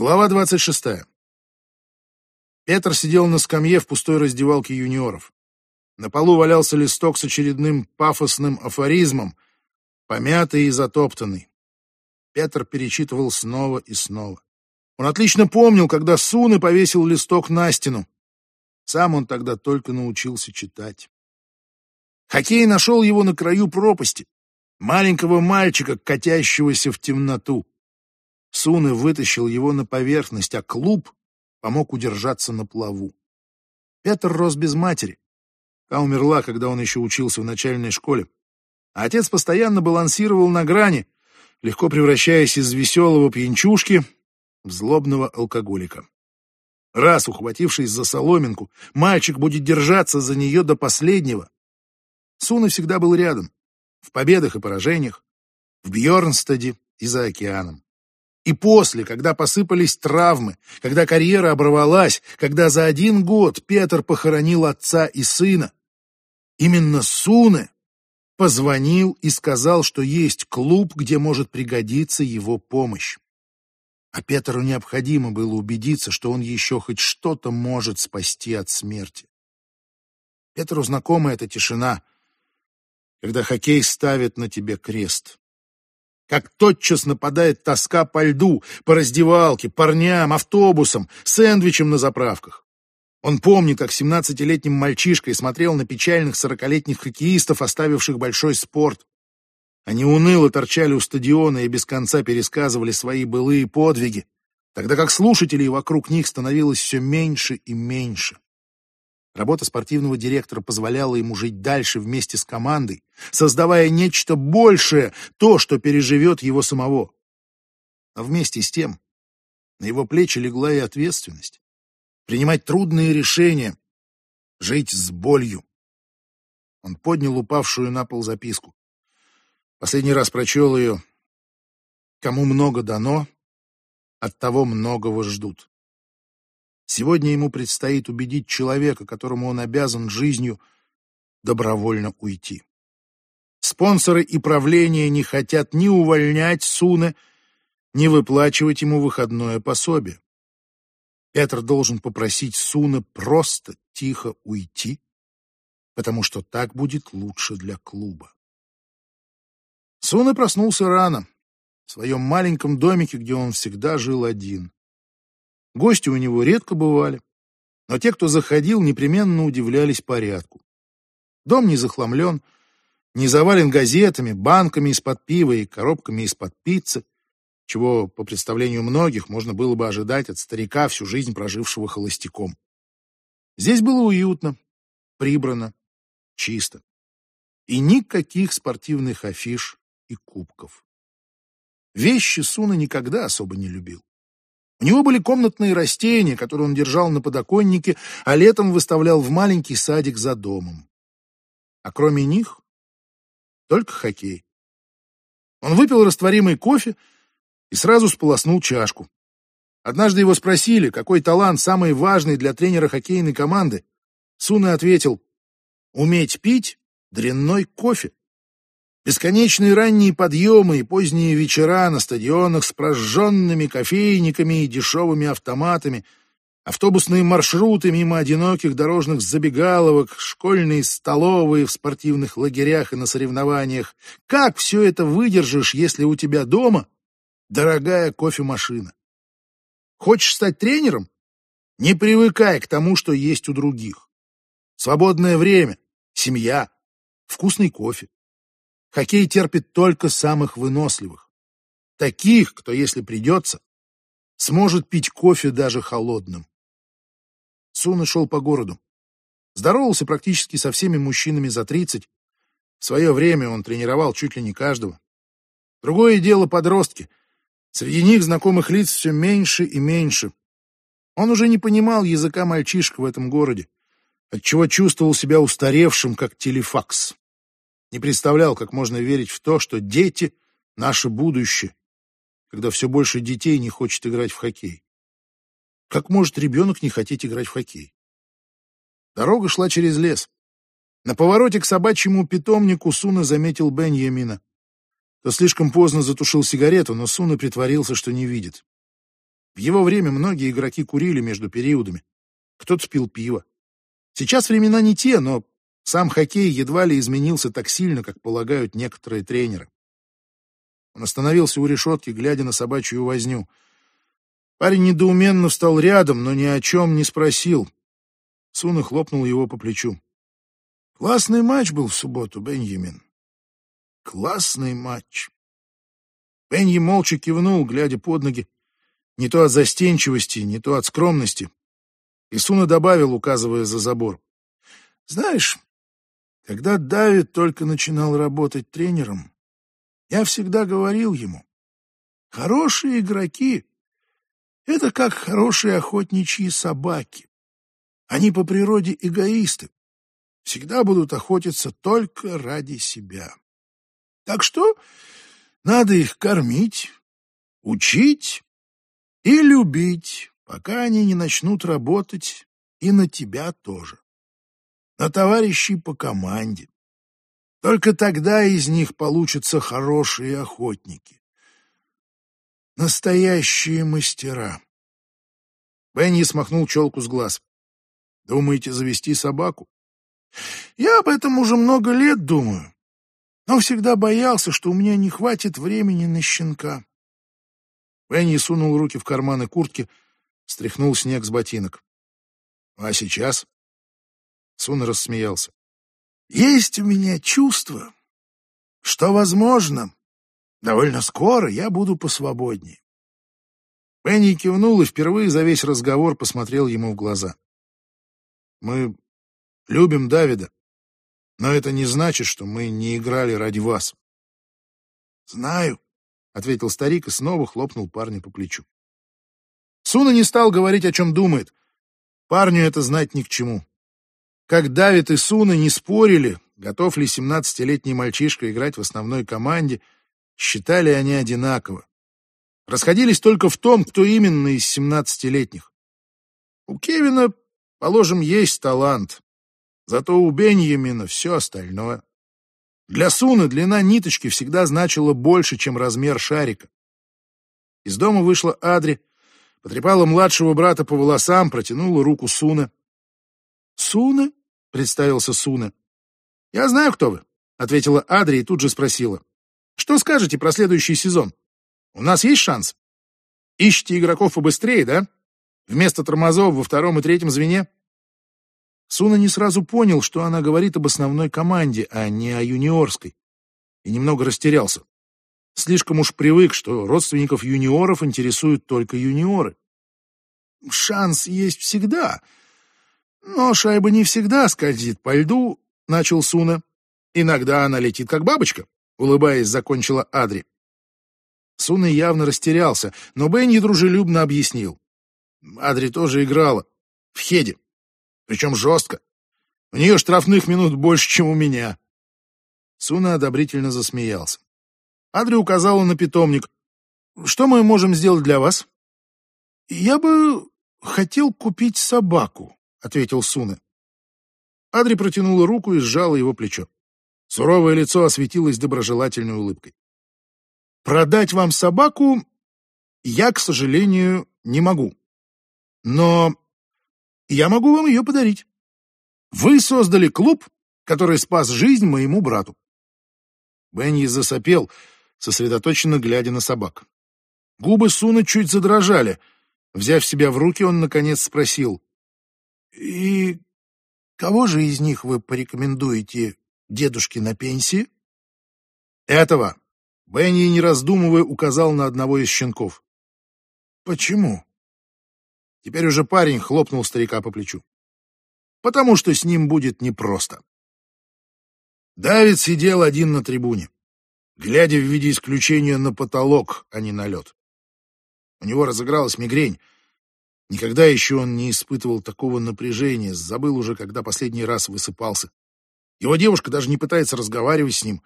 Глава 26. Петр сидел на скамье в пустой раздевалке юниоров. На полу валялся листок с очередным пафосным афоризмом, помятый и затоптанный. Петр перечитывал снова и снова. Он отлично помнил, когда Суны повесил листок на стену. Сам он тогда только научился читать. Хоккей нашел его на краю пропасти, маленького мальчика, катящегося в темноту. Суны вытащил его на поверхность, а клуб помог удержаться на плаву. Петр рос без матери. Та умерла, когда он еще учился в начальной школе. А отец постоянно балансировал на грани, легко превращаясь из веселого пьянчушки в злобного алкоголика. Раз ухватившись за соломинку, мальчик будет держаться за нее до последнего. Суна всегда был рядом, в победах и поражениях, в Бьорнстаде и за океаном. И после, когда посыпались травмы, когда карьера оборвалась, когда за один год Петр похоронил отца и сына, именно Суне позвонил и сказал, что есть клуб, где может пригодиться его помощь. А Петру необходимо было убедиться, что он еще хоть что-то может спасти от смерти. Петру знакома эта тишина, когда хоккей ставит на тебе крест как тотчас нападает тоска по льду, по раздевалке, парням, автобусам, сэндвичам на заправках. Он помнит, как семнадцатилетним мальчишкой смотрел на печальных сорокалетних хоккеистов, оставивших большой спорт. Они уныло торчали у стадиона и без конца пересказывали свои былые подвиги, тогда как слушателей вокруг них становилось все меньше и меньше. Работа спортивного директора позволяла ему жить дальше вместе с командой, создавая нечто большее, то, что переживет его самого. А вместе с тем на его плечи легла и ответственность. Принимать трудные решения, жить с болью. Он поднял упавшую на пол записку. Последний раз прочел ее. Кому много дано, от того многого ждут. Сегодня ему предстоит убедить человека, которому он обязан жизнью, добровольно уйти. Спонсоры и правление не хотят ни увольнять Суне, ни выплачивать ему выходное пособие. Петр должен попросить Суна просто тихо уйти, потому что так будет лучше для клуба. Суна проснулся рано, в своем маленьком домике, где он всегда жил один. Гости у него редко бывали, но те, кто заходил, непременно удивлялись порядку. Дом не захламлен, не завален газетами, банками из-под пива и коробками из-под пиццы, чего, по представлению многих, можно было бы ожидать от старика, всю жизнь прожившего холостяком. Здесь было уютно, прибрано, чисто. И никаких спортивных афиш и кубков. Вещи Суна никогда особо не любил. У него были комнатные растения, которые он держал на подоконнике, а летом выставлял в маленький садик за домом. А кроме них только хоккей. Он выпил растворимый кофе и сразу сполоснул чашку. Однажды его спросили, какой талант самый важный для тренера хоккейной команды. Суна ответил, уметь пить дрянной кофе. Бесконечные ранние подъемы и поздние вечера на стадионах с прожженными кофейниками и дешевыми автоматами, автобусные маршруты мимо одиноких дорожных забегаловок, школьные столовые в спортивных лагерях и на соревнованиях. Как все это выдержишь, если у тебя дома дорогая кофемашина? Хочешь стать тренером? Не привыкай к тому, что есть у других. Свободное время, семья, вкусный кофе. Хоккей терпит только самых выносливых. Таких, кто, если придется, сможет пить кофе даже холодным. Суна шел по городу. Здоровался практически со всеми мужчинами за тридцать. В свое время он тренировал чуть ли не каждого. Другое дело подростки. Среди них знакомых лиц все меньше и меньше. Он уже не понимал языка мальчишек в этом городе, отчего чувствовал себя устаревшим, как телефакс. Не представлял, как можно верить в то, что дети — наше будущее, когда все больше детей не хочет играть в хоккей. Как может ребенок не хотеть играть в хоккей? Дорога шла через лес. На повороте к собачьему питомнику Суна заметил Беньямина. То слишком поздно затушил сигарету, но Суна притворился, что не видит. В его время многие игроки курили между периодами. Кто-то пил пиво. Сейчас времена не те, но сам хоккей едва ли изменился так сильно, как полагают некоторые тренеры. Он остановился у решетки, глядя на собачью возню. Парень недоуменно встал рядом, но ни о чем не спросил. Суна хлопнул его по плечу. «Классный матч был в субботу, Бенjamin. Классный матч». Бенни молча кивнул, глядя под ноги, не то от застенчивости, не то от скромности. И Суна добавил, указывая за забор. «Знаешь, когда Давид только начинал работать тренером, я всегда говорил ему, хорошие игроки — это как хорошие охотничьи собаки. Они по природе эгоисты, всегда будут охотиться только ради себя. Так что надо их кормить, учить и любить, пока они не начнут работать и на тебя тоже. На товарищей по команде. Только тогда из них получатся хорошие охотники. Настоящие мастера. Бенни смахнул челку с глаз. Думаете завести собаку? Я об этом уже много лет думаю, но всегда боялся, что у меня не хватит времени на щенка. Бенни сунул руки в карманы куртки, стряхнул снег с ботинок. А сейчас? Сун рассмеялся. Есть у меня чувство, что, возможно, довольно скоро я буду посвободнее. Бенни кивнул и впервые за весь разговор посмотрел ему в глаза. Мы любим Давида, но это не значит, что мы не играли ради вас. Знаю, ответил старик и снова хлопнул парня по плечу. Суна не стал говорить, о чем думает. Парню это знать ни к чему. Как Давид и Суна не спорили, готов ли 17-летний мальчишка играть в основной команде, считали они одинаково. Расходились только в том, кто именно из 17-летних. У Кевина, положим, есть талант, зато у Беньямина все остальное. Для Суны длина ниточки всегда значила больше, чем размер шарика. Из дома вышла Адри, потрепала младшего брата по волосам, протянула руку Суна. «Суна?» — представился Суна. «Я знаю, кто вы», — ответила Адри и тут же спросила. «Что скажете про следующий сезон? У нас есть шанс? Ищите игроков побыстрее, да? Вместо тормозов во втором и третьем звене?» Суна не сразу понял, что она говорит об основной команде, а не о юниорской, и немного растерялся. Слишком уж привык, что родственников юниоров интересуют только юниоры. «Шанс есть всегда», но шайба не всегда скользит по льду, начал Суна. Иногда она летит как бабочка, улыбаясь, закончила Адри. Суна явно растерялся, но Бенни дружелюбно объяснил. Адри тоже играла. В хеде. Причем жестко. У нее штрафных минут больше, чем у меня. Суна одобрительно засмеялся. Адри указала на питомник. «Что мы можем сделать для вас?» «Я бы хотел купить собаку», — ответил Суна. Адри протянула руку и сжала его плечо. Суровое лицо осветилось доброжелательной улыбкой. «Продать вам собаку я, к сожалению, не могу. Но я могу вам ее подарить. Вы создали клуб, который спас жизнь моему брату». Бенни засопел, сосредоточенно глядя на собак. Губы Суна чуть задрожали. Взяв себя в руки, он, наконец, спросил. И кого же из них вы порекомендуете дедушке на пенсии? Этого. Бенни, не раздумывая, указал на одного из щенков. Почему? Теперь уже парень хлопнул старика по плечу. Потому что с ним будет непросто. Давид сидел один на трибуне, глядя в виде исключения на потолок, а не на лед. У него разыгралась мигрень, Никогда еще он не испытывал такого напряжения, забыл уже, когда последний раз высыпался. Его девушка даже не пытается разговаривать с ним.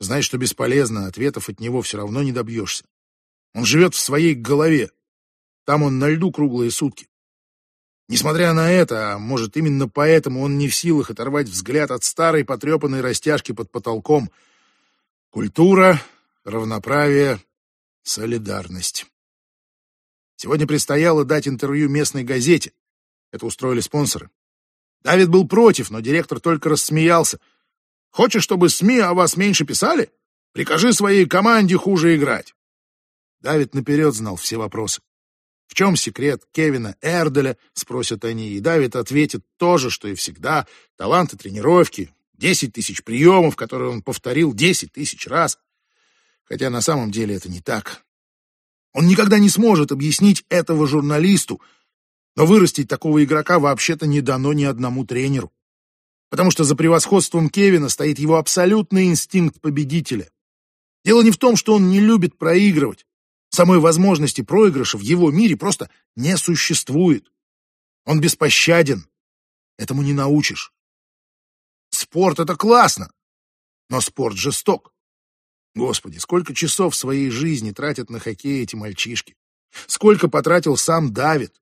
Знает, что бесполезно, ответов от него все равно не добьешься. Он живет в своей голове. Там он на льду круглые сутки. Несмотря на это, а может именно поэтому он не в силах оторвать взгляд от старой потрепанной растяжки под потолком. Культура, равноправие, солидарность. Сегодня предстояло дать интервью местной газете. Это устроили спонсоры. Давид был против, но директор только рассмеялся. «Хочешь, чтобы СМИ о вас меньше писали? Прикажи своей команде хуже играть». Давид наперед знал все вопросы. В чем секрет Кевина Эрделя, спросят они, и Давид ответит то же, что и всегда. Таланты тренировки, десять тысяч приемов, которые он повторил десять тысяч раз. Хотя на самом деле это не так. Он никогда не сможет объяснить этого журналисту, но вырастить такого игрока вообще-то не дано ни одному тренеру. Потому что за превосходством Кевина стоит его абсолютный инстинкт победителя. Дело не в том, что он не любит проигрывать. Самой возможности проигрыша в его мире просто не существует. Он беспощаден. Этому не научишь. Спорт — это классно, но спорт жесток. Господи, сколько часов своей жизни тратят на хоккей эти мальчишки. Сколько потратил сам Давид.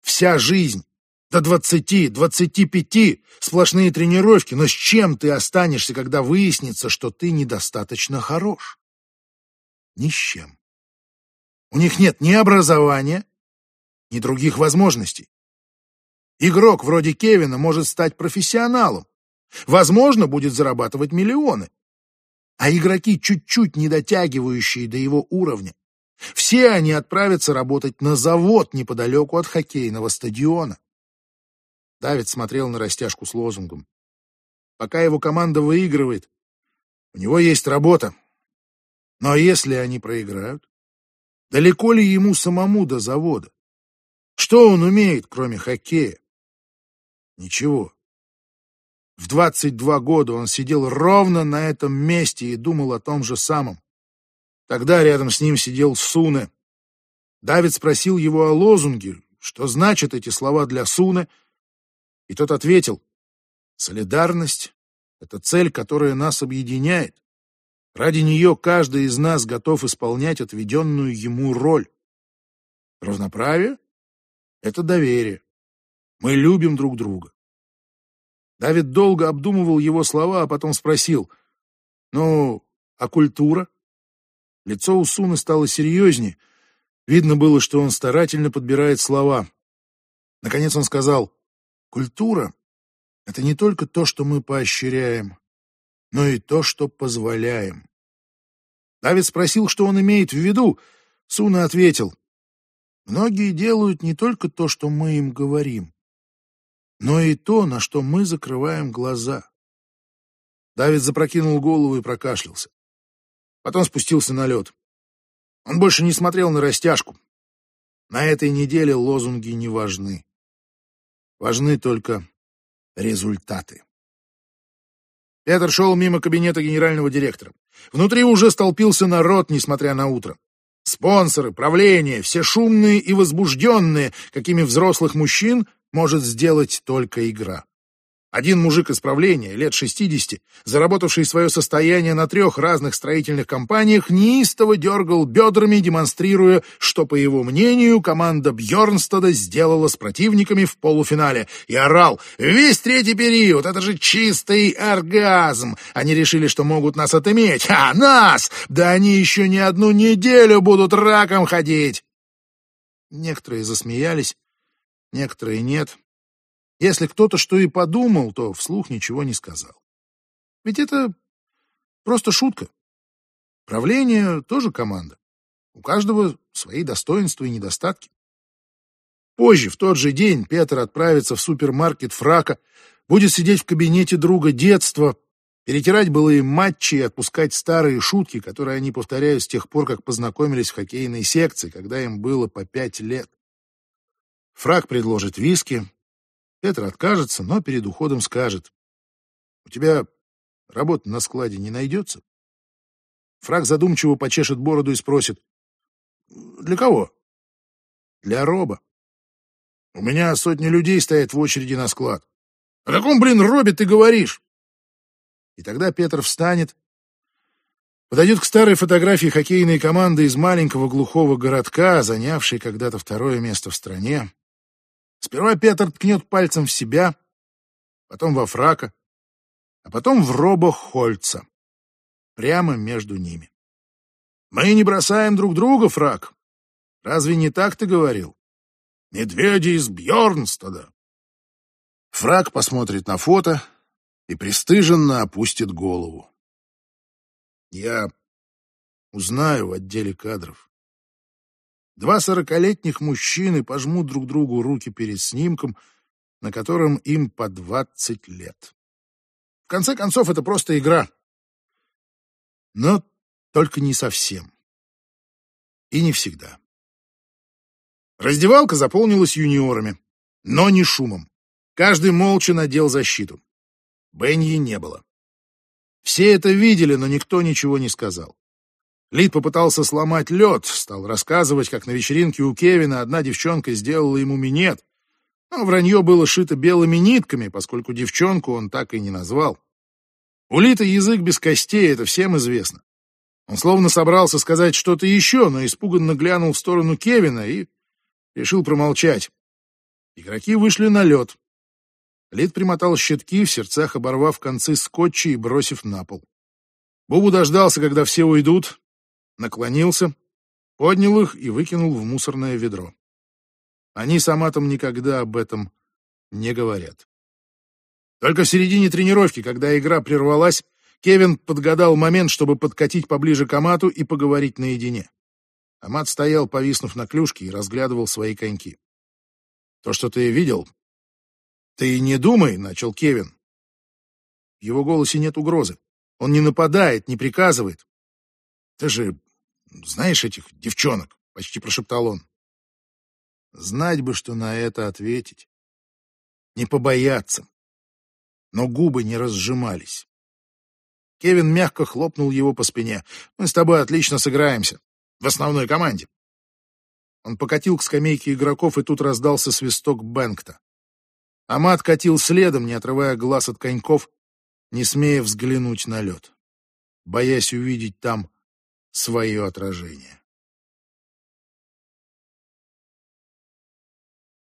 Вся жизнь. До двадцати, двадцати пяти. Сплошные тренировки. Но с чем ты останешься, когда выяснится, что ты недостаточно хорош? Ни с чем. У них нет ни образования, ни других возможностей. Игрок вроде Кевина может стать профессионалом. Возможно, будет зарабатывать миллионы а игроки, чуть-чуть не дотягивающие до его уровня. Все они отправятся работать на завод неподалеку от хоккейного стадиона. Давид смотрел на растяжку с лозунгом. Пока его команда выигрывает, у него есть работа. Но если они проиграют, далеко ли ему самому до завода? Что он умеет, кроме хоккея? Ничего. В 22 года он сидел ровно на этом месте и думал о том же самом. Тогда рядом с ним сидел Суне. Давид спросил его о лозунге, что значат эти слова для Суне, и тот ответил, «Солидарность — это цель, которая нас объединяет. Ради нее каждый из нас готов исполнять отведенную ему роль. Равноправие — это доверие. Мы любим друг друга. Давид долго обдумывал его слова, а потом спросил, «Ну, а культура?» Лицо Суны стало серьезнее. Видно было, что он старательно подбирает слова. Наконец он сказал, «Культура — это не только то, что мы поощряем, но и то, что позволяем». Давид спросил, что он имеет в виду. Суна ответил, «Многие делают не только то, что мы им говорим, но и то, на что мы закрываем глаза. Давид запрокинул голову и прокашлялся. Потом спустился на лед. Он больше не смотрел на растяжку. На этой неделе лозунги не важны. Важны только результаты. Петр шел мимо кабинета генерального директора. Внутри уже столпился народ, несмотря на утро. Спонсоры, правление, все шумные и возбужденные, какими взрослых мужчин может сделать только игра. Один мужик из правления, лет 60, заработавший свое состояние на трех разных строительных компаниях, неистово дергал бедрами, демонстрируя, что, по его мнению, команда Бьернстада сделала с противниками в полуфинале, и орал «Весь третий период! Это же чистый оргазм! Они решили, что могут нас отыметь! А, нас! Да они еще не одну неделю будут раком ходить!» Некоторые засмеялись, некоторые нет. Если кто-то что и подумал, то вслух ничего не сказал. Ведь это просто шутка. Правление тоже команда. У каждого свои достоинства и недостатки. Позже, в тот же день, Петр отправится в супермаркет Фрака, будет сидеть в кабинете друга детства, перетирать былые матчи и отпускать старые шутки, которые они повторяют с тех пор, как познакомились в хоккейной секции, когда им было по пять лет. Фраг предложит виски. Петр откажется, но перед уходом скажет. «У тебя работы на складе не найдется?» Фраг задумчиво почешет бороду и спросит. «Для кого?» «Для Роба. У меня сотни людей стоят в очереди на склад. О каком, блин, Робе ты говоришь?» И тогда Петр встанет, подойдет к старой фотографии хоккейной команды из маленького глухого городка, занявшей когда-то второе место в стране, Сперва Петр ткнет пальцем в себя, потом во фрака, а потом в роба Хольца, прямо между ними. Мы не бросаем друг друга, фрак. Разве не так ты говорил? Медведи из Бьорнстада. Фраг посмотрит на фото и пристыженно опустит голову. Я узнаю в отделе кадров. Два сорокалетних мужчины пожмут друг другу руки перед снимком, на котором им по двадцать лет. В конце концов, это просто игра. Но только не совсем. И не всегда. Раздевалка заполнилась юниорами, но не шумом. Каждый молча надел защиту. Бенни не было. Все это видели, но никто ничего не сказал. Лид попытался сломать лед, стал рассказывать, как на вечеринке у Кевина одна девчонка сделала ему минет. Но вранье было шито белыми нитками, поскольку девчонку он так и не назвал. У Лита язык без костей, это всем известно. Он словно собрался сказать что-то еще, но испуганно глянул в сторону Кевина и решил промолчать. Игроки вышли на лед. Лид примотал щитки, в сердцах оборвав концы скотча и бросив на пол. Бубу дождался, когда все уйдут, наклонился, поднял их и выкинул в мусорное ведро. Они с Аматом никогда об этом не говорят. Только в середине тренировки, когда игра прервалась, Кевин подгадал момент, чтобы подкатить поближе к Амату и поговорить наедине. Амат стоял, повиснув на клюшке, и разглядывал свои коньки. «То, что ты видел...» «Ты не думай», — начал Кевин. В его голосе нет угрозы. Он не нападает, не приказывает. «Ты же знаешь этих девчонок?» — почти прошептал он. Знать бы, что на это ответить. Не побояться. Но губы не разжимались. Кевин мягко хлопнул его по спине. «Мы с тобой отлично сыграемся. В основной команде». Он покатил к скамейке игроков, и тут раздался свисток Бэнкта. Амат катил следом, не отрывая глаз от коньков, не смея взглянуть на лед, боясь увидеть там свое отражение.